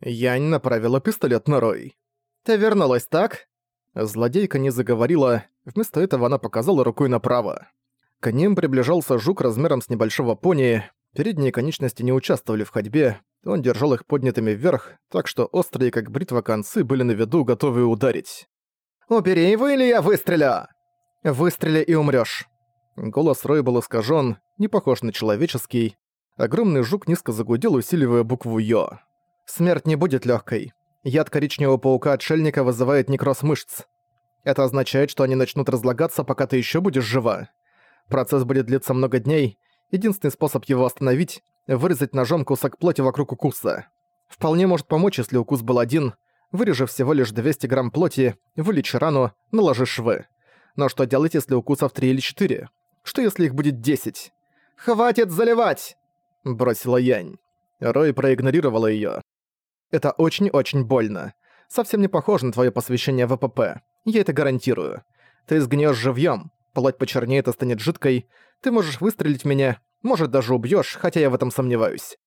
Янь направила пистолет на Рой. «Ты вернулась, так?» Злодейка не заговорила, вместо этого она показала рукой направо. К ним приближался жук размером с небольшого пони, передние конечности не участвовали в ходьбе, он держал их поднятыми вверх, так что острые, как бритва, концы были на виду, готовые ударить. «Убери его, или я выстрелю!» «Выстрели и умрёшь!» Голос Рой был искажен, не похож на человеческий. Огромный жук низко загудел, усиливая букву «Ё». «Смерть не будет легкой. Яд коричневого паука-отшельника вызывает некроз мышц. Это означает, что они начнут разлагаться, пока ты еще будешь жива. Процесс будет длиться много дней. Единственный способ его остановить – вырезать ножом кусок плоти вокруг укуса. Вполне может помочь, если укус был один. Вырежев всего лишь 200 грамм плоти, вылечи рану, наложи швы. Но что делать, если укусов 3 или 4? Что если их будет 10? «Хватит заливать!» – бросила Янь. Рой проигнорировала её. Это очень-очень больно. Совсем не похоже на твое посвящение в АПП. Я это гарантирую. Ты сгниешь живьем, плоть почернеет и станет жидкой, ты можешь выстрелить меня, может даже убьешь, хотя я в этом сомневаюсь.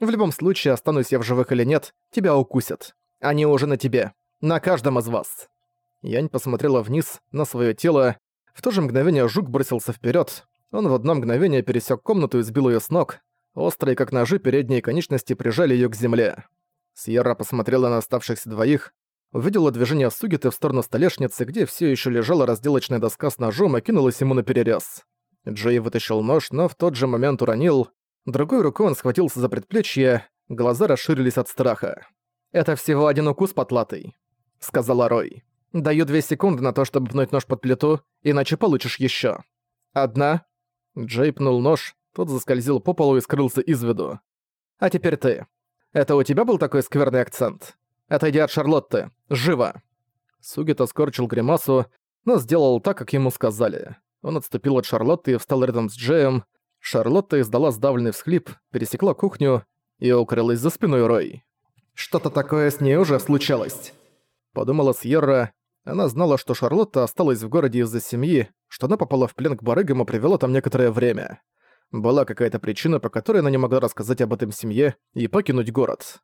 В любом случае, останусь я в живых или нет, тебя укусят. Они уже на тебе. На каждом из вас. Янь посмотрела вниз, на свое тело. В то же мгновение жук бросился вперед. Он в одно мгновение пересек комнату и сбил ее с ног. Острые, как ножи, передние конечности прижали ее к земле. Сьерра посмотрела на оставшихся двоих, увидела движение Сугиты в сторону столешницы, где все еще лежала разделочная доска с ножом и кинулась ему на перерез. Джей вытащил нож, но в тот же момент уронил. Другой рукой он схватился за предплечье, глаза расширились от страха. «Это всего один укус потлатый», — сказала Рой. «Даю две секунды на то, чтобы пнуть нож под плиту, иначе получишь еще. Одна». Джей пнул нож, тот заскользил по полу и скрылся из виду. «А теперь ты. Это у тебя был такой скверный акцент? Отойди от Шарлотты. Живо!» Сугита скорчил гримасу, но сделал так, как ему сказали. Он отступил от Шарлотты и встал рядом с Джеем. Шарлотта издала сдавленный всхлип, пересекла кухню и укрылась за спиной Рой. «Что-то такое с ней уже случалось», — подумала Сьерра. Она знала, что Шарлотта осталась в городе из-за семьи, что она попала в плен к барыгам и провела там некоторое время. Была какая-то причина, по которой она не могла рассказать об этом семье и покинуть город.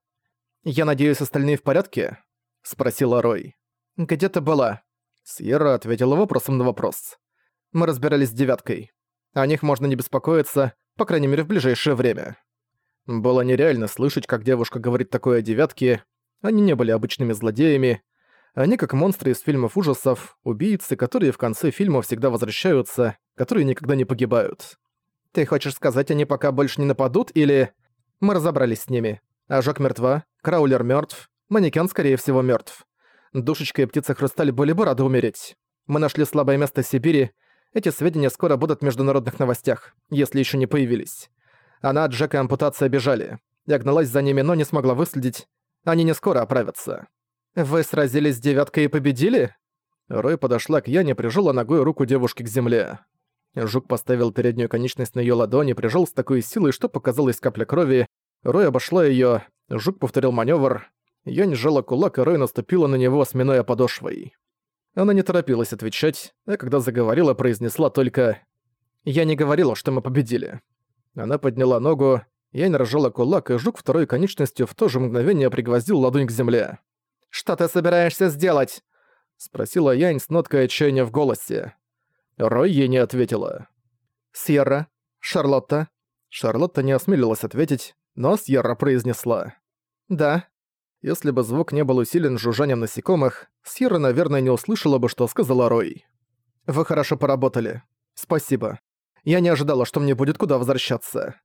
«Я надеюсь, остальные в порядке?» — спросила Рой. «Где ты была?» Сьерра ответила вопросом на вопрос. «Мы разбирались с девяткой. О них можно не беспокоиться, по крайней мере, в ближайшее время». Было нереально слышать, как девушка говорит такое о девятке. Они не были обычными злодеями. Они как монстры из фильмов ужасов, убийцы, которые в конце фильма всегда возвращаются, которые никогда не погибают. Ты хочешь сказать, они пока больше не нападут, или... Мы разобрались с ними. Ожог мертва, Краулер мертв, манекен, скорее всего, мертв. Душечка и птица Хрусталь были бы рады умереть. Мы нашли слабое место Сибири. Эти сведения скоро будут в международных новостях, если еще не появились. Она, Джек и ампутация бежали. Я гналась за ними, но не смогла выследить. Они не скоро оправятся. «Вы сразились с девяткой и победили?» Рой подошла к Яне, прижала ногой руку девушки к земле. Жук поставил переднюю конечность на её ладони, прижал с такой силой, что показалась капля крови. Рой обошла её, Жук повторил манёвр. Янь сжала кулак, и Рой наступила на него, сминая подошвой. Она не торопилась отвечать, а когда заговорила, произнесла только «Я не говорила, что мы победили». Она подняла ногу, Янь разжала кулак, и Жук второй конечностью в то же мгновение пригвоздил ладонь к земле. «Что ты собираешься сделать?» — спросила Янь с ноткой отчаяния в голосе. Рой ей не ответила. «Сьерра? Шарлотта?» Шарлотта не осмелилась ответить, но Сьерра произнесла. «Да». Если бы звук не был усилен жужжанием насекомых, Сьерра, наверное, не услышала бы, что сказала Рой. «Вы хорошо поработали. Спасибо. Я не ожидала, что мне будет куда возвращаться».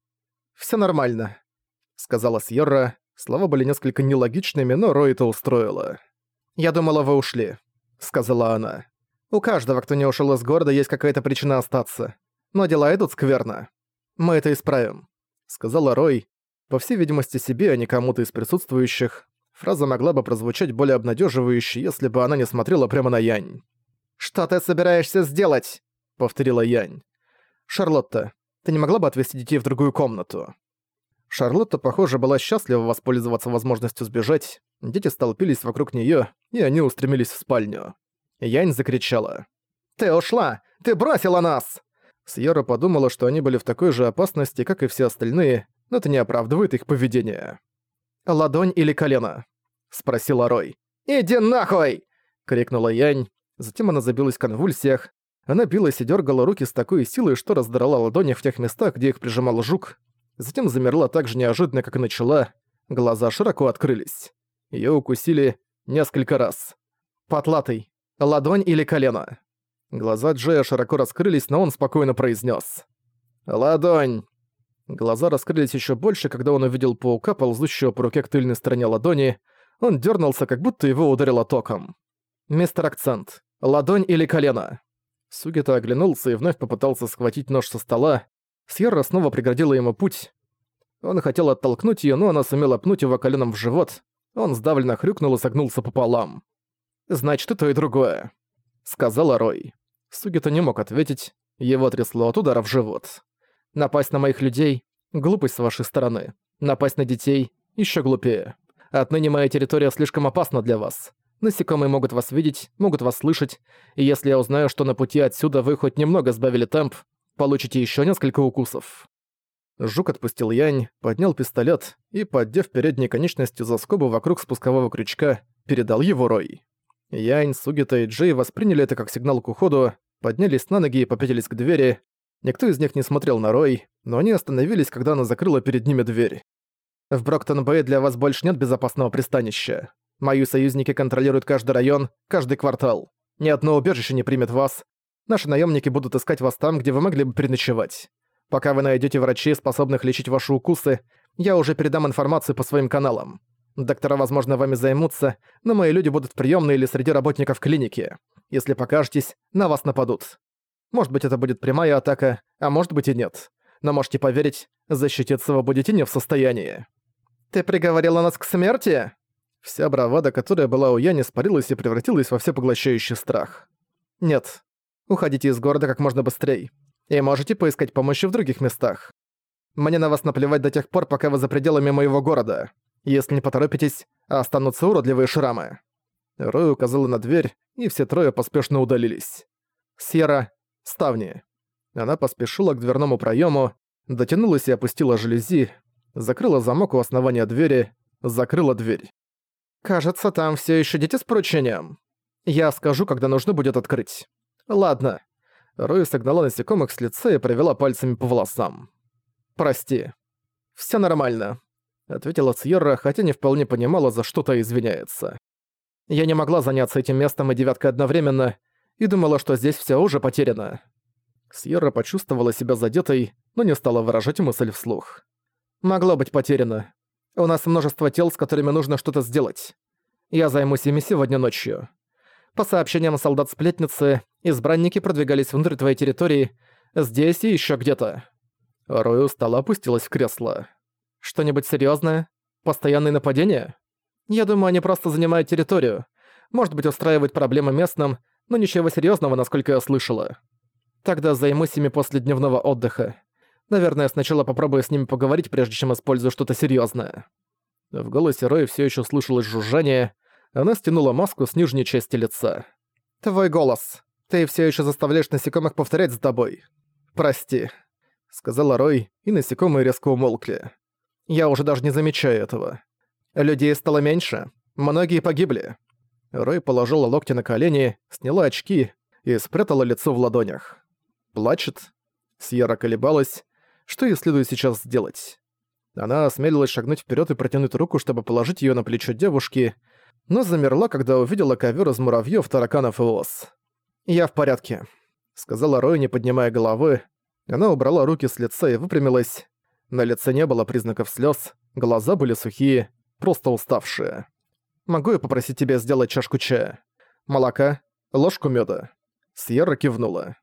«Всё нормально», — сказала Сьерра. Слова были несколько нелогичными, но Рой это устроила. «Я думала, вы ушли», — сказала она. У каждого, кто не ушел из города, есть какая-то причина остаться. Но дела идут скверно. Мы это исправим», — сказала Рой. По всей видимости себе, а не кому-то из присутствующих. Фраза могла бы прозвучать более обнадеживающе, если бы она не смотрела прямо на Янь. «Что ты собираешься сделать?» — повторила Янь. «Шарлотта, ты не могла бы отвезти детей в другую комнату?» Шарлотта, похоже, была счастлива воспользоваться возможностью сбежать. Дети столпились вокруг неё, и они устремились в спальню. Янь закричала. «Ты ушла! Ты бросила нас!» Сьерра подумала, что они были в такой же опасности, как и все остальные, но это не оправдывает их поведение. «Ладонь или колено?» — спросила Рой. «Иди нахуй!» — крикнула Янь. Затем она забилась в конвульсиях. Она билась и дергала руки с такой силой, что раздрала ладони в тех местах, где их прижимал жук. Затем замерла так же неожиданно, как и начала. Глаза широко открылись. Её укусили несколько раз. «Потлатый. Ладонь или колено?» Глаза Джея широко раскрылись, но он спокойно произнес: «Ладонь!» Глаза раскрылись еще больше, когда он увидел паука, ползущего по руке к тыльной стороне ладони. Он дернулся, как будто его ударило током. «Мистер Акцент. Ладонь или колено?» Сугита оглянулся и вновь попытался схватить нож со стола. Сьерра снова преградила ему путь. Он хотел оттолкнуть ее, но она сумела пнуть его коленом в живот. Он сдавленно хрюкнул и согнулся пополам. «Значит, и то, и другое», — сказала Рой. Сугита не мог ответить, его трясло от удара в живот. «Напасть на моих людей — глупость с вашей стороны. Напасть на детей — еще глупее. Отныне моя территория слишком опасна для вас. Насекомые могут вас видеть, могут вас слышать, и если я узнаю, что на пути отсюда вы хоть немного сбавили темп, получите еще несколько укусов». Жук отпустил Янь, поднял пистолет и, поддев передней конечностью за скобу вокруг спускового крючка, передал его Рой. Янь, Сугита и Джей восприняли это как сигнал к уходу, поднялись на ноги и попятились к двери. Никто из них не смотрел на Рой, но они остановились, когда она закрыла перед ними дверь. «В Броктон-Бэй для вас больше нет безопасного пристанища. Мои союзники контролируют каждый район, каждый квартал. Ни одно убежище не примет вас. Наши наемники будут искать вас там, где вы могли бы переночевать. Пока вы найдете врачей, способных лечить ваши укусы, я уже передам информацию по своим каналам. Доктора, возможно, вами займутся, но мои люди будут в приёмной или среди работников клиники. Если покажетесь, на вас нападут. Может быть, это будет прямая атака, а может быть и нет. Но можете поверить, защититься вы будете не в состоянии. «Ты приговорила нас к смерти?» Вся бравада, которая была у Яни, спарилась и превратилась во всепоглощающий страх. «Нет. Уходите из города как можно быстрее. И можете поискать помощи в других местах. Мне на вас наплевать до тех пор, пока вы за пределами моего города. Если не поторопитесь, останутся уродливые шрамы». Рой указала на дверь, и все трое поспешно удалились. Сьерра, ставни. Она поспешила к дверному проему, дотянулась и опустила жалюзи, закрыла замок у основания двери, закрыла дверь. «Кажется, там все еще дети с поручением. Я скажу, когда нужно будет открыть. Ладно». Рой согнала насекомых с лица и провела пальцами по волосам. «Прости. Все нормально ответила Сьерра, хотя не вполне понимала, за что-то извиняется. Я не могла заняться этим местом и девяткой одновременно, и думала, что здесь все уже потеряно. Сьерра почувствовала себя задетой, но не стала выражать мысль вслух. «Могло быть потеряно. У нас множество тел, с которыми нужно что-то сделать. Я займусь ими сегодня ночью. По сообщениям солдат-сплетницы, избранники продвигались внутрь твоей территории, здесь и еще где-то». Рой устало опустилась в кресло. Что-нибудь серьезное? Постоянные нападения? Я думаю, они просто занимают территорию. Может быть, устраивают проблемы местным, но ничего серьезного, насколько я слышала. Тогда займусь ими после дневного отдыха. Наверное, сначала попробую с ними поговорить, прежде чем использую что-то серьезное. В голосе Рои все еще слышалось жужжание. Она стянула маску с нижней части лица. «Твой голос. Ты все еще заставляешь насекомых повторять за тобой. Прости», — сказала Рой, и насекомые резко умолкли. Я уже даже не замечаю этого. Людей стало меньше. Многие погибли. Рой положила локти на колени, сняла очки и спрятала лицо в ладонях. Плачет. Сьерра колебалась. Что ей следует сейчас сделать? Она осмелилась шагнуть вперед и протянуть руку, чтобы положить ее на плечо девушки, но замерла, когда увидела ковер из муравьев, тараканов и ос. «Я в порядке», — сказала Рой, не поднимая головы. Она убрала руки с лица и выпрямилась. На лице не было признаков слез, глаза были сухие, просто уставшие. «Могу я попросить тебя сделать чашку чая? Молока? Ложку меда?» Сьерра кивнула.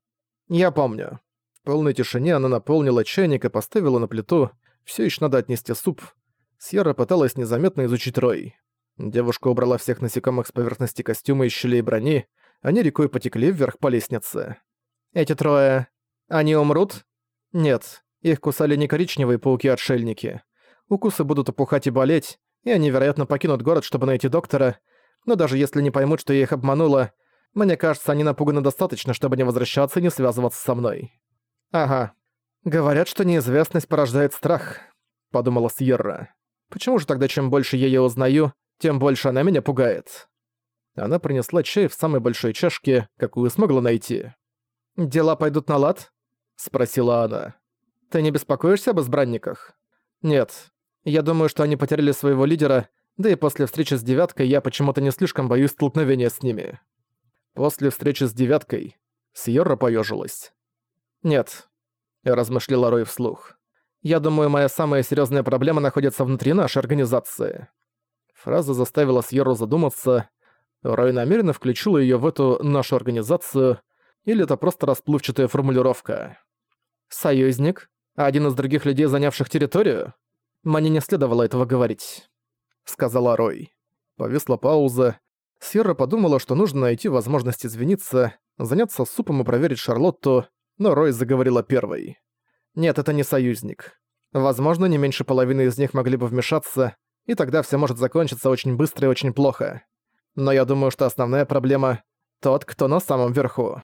«Я помню». В полной тишине она наполнила чайник и поставила на плиту. Все еще надо отнести суп. Сьерра пыталась незаметно изучить рой. Девушка убрала всех насекомых с поверхности костюма и щелей брони. Они рекой потекли вверх по лестнице. «Эти трое... Они умрут?» «Нет. Их кусали не коричневые пауки-отшельники. Укусы будут опухать и болеть, и они, вероятно, покинут город, чтобы найти доктора, но даже если не поймут, что я их обманула, мне кажется, они напуганы достаточно, чтобы не возвращаться и не связываться со мной. Ага. Говорят, что неизвестность порождает страх, подумала Сьерра. Почему же тогда, чем больше я её узнаю, тем больше она меня пугает. Она принесла чай в самой большой чашке, какую смогла найти. «Дела пойдут на лад?» — спросила она. «Ты не беспокоишься об избранниках?» «Нет. Я думаю, что они потеряли своего лидера, да и после встречи с девяткой я почему-то не слишком боюсь столкновения с ними». После встречи с девяткой Сьерра поежилась. «Нет», — размышляла Рой вслух. «Я думаю, моя самая серьезная проблема находится внутри нашей организации». Фраза заставила Сьерру задуматься. Рой намеренно включила ее в эту нашу организацию, или это просто расплывчатая формулировка. «Союзник? Один из других людей, занявших территорию? Мне не следовало этого говорить», — сказала Рой. Повисла пауза. Сьерра подумала, что нужно найти возможность извиниться, заняться супом и проверить Шарлотту, но Рой заговорила первой. «Нет, это не союзник. Возможно, не меньше половины из них могли бы вмешаться, и тогда все может закончиться очень быстро и очень плохо. Но я думаю, что основная проблема — тот, кто на самом верху.